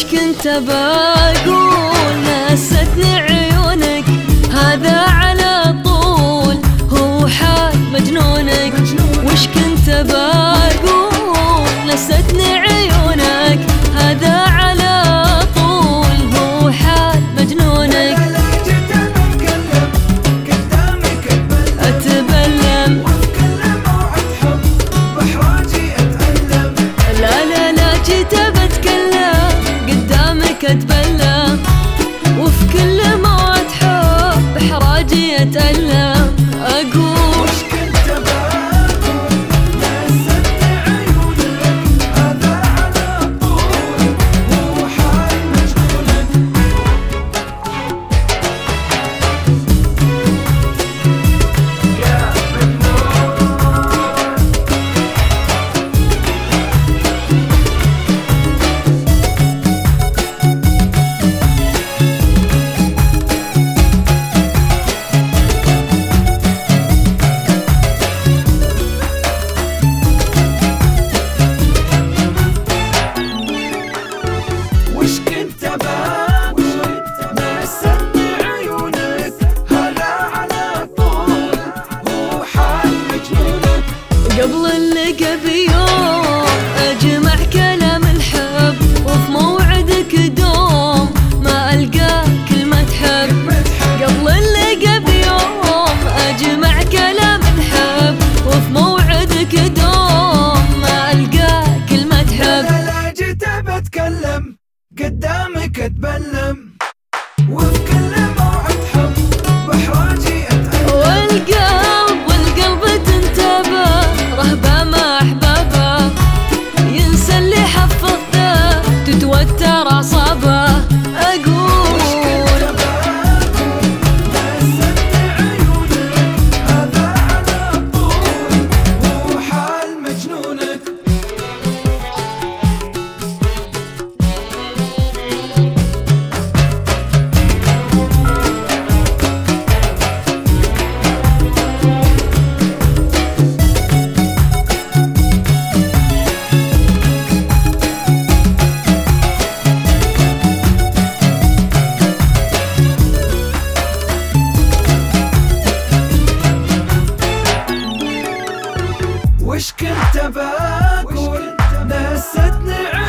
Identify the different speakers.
Speaker 1: إيش كنت بقول نستني عيونك هذا على طول هو حال مجنونك.
Speaker 2: وش كنت بقول نستني عيونك
Speaker 1: اتبلى وفي كل ما حب
Speaker 2: حراجي اتألم نتلقى بيوم أجمع كلام وش كنت بقول نسيتني عيوني